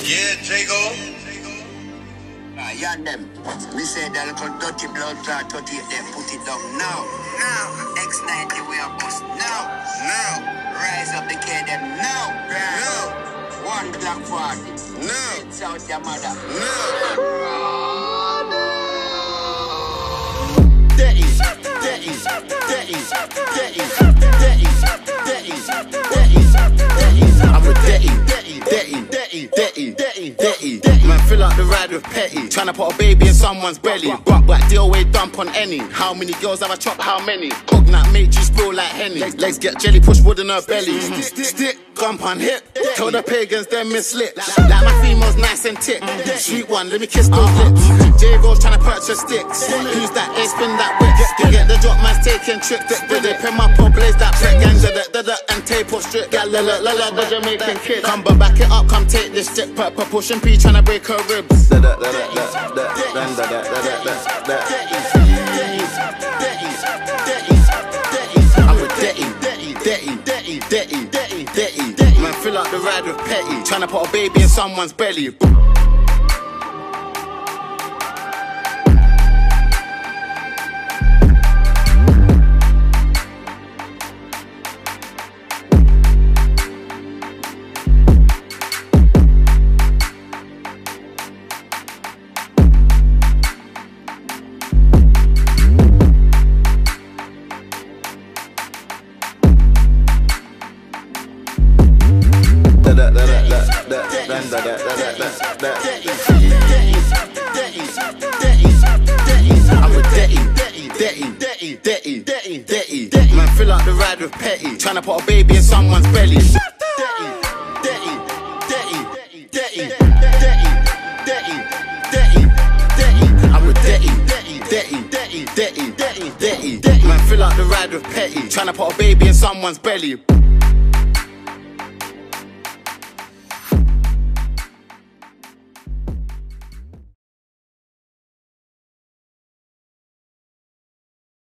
Yeah, Jago. Nah, you and them. We say that little dirty blood clot dirty. them. Put it down now. Now. X90 we are bust now. Now. Rise up the KDM now. Now. One black party. Now. It's out your mother. Now. That is, that is, that is, that is, that is, that is. Dirty, dirty. Man, fill out the ride with petty. Tryna put a baby in someone's belly. Buck black deal way dump on any. How many girls have I chopped? How many? Cognac make you spill like henny. Legs get jelly, push wood in her belly. Stick, stick, gump on hip. Tell the pagans them mislip. Like my females nice and tick. Mm. Sweet one, let me kiss those uh-huh. lips. J Rose tryna purchase sticks. Who's that? They spin that whip. Get, get the drop, man's taking tricks. Did it, pin my pop, blaze that brick. Gang, da da da da, and tape or strip. Gal, la la la la, the Jamaican kid. Come, but back it up, come take this stick. Put pushing P tryna break her ribs. Da da da da da da da da da da da a dirty, dirty, dirty, dirty, dirty, dirty. Man, fill out the ride with petty. Tryna put a baby in someone's belly. I'm a detty, detty, detty, detty, detty, detty, detty. Man, fill up the ride with petty. Trying put a baby in someone's belly. Detty, detty, detty, detty. Man, fill up the ride with petty. Trying to put a baby in someone's belly.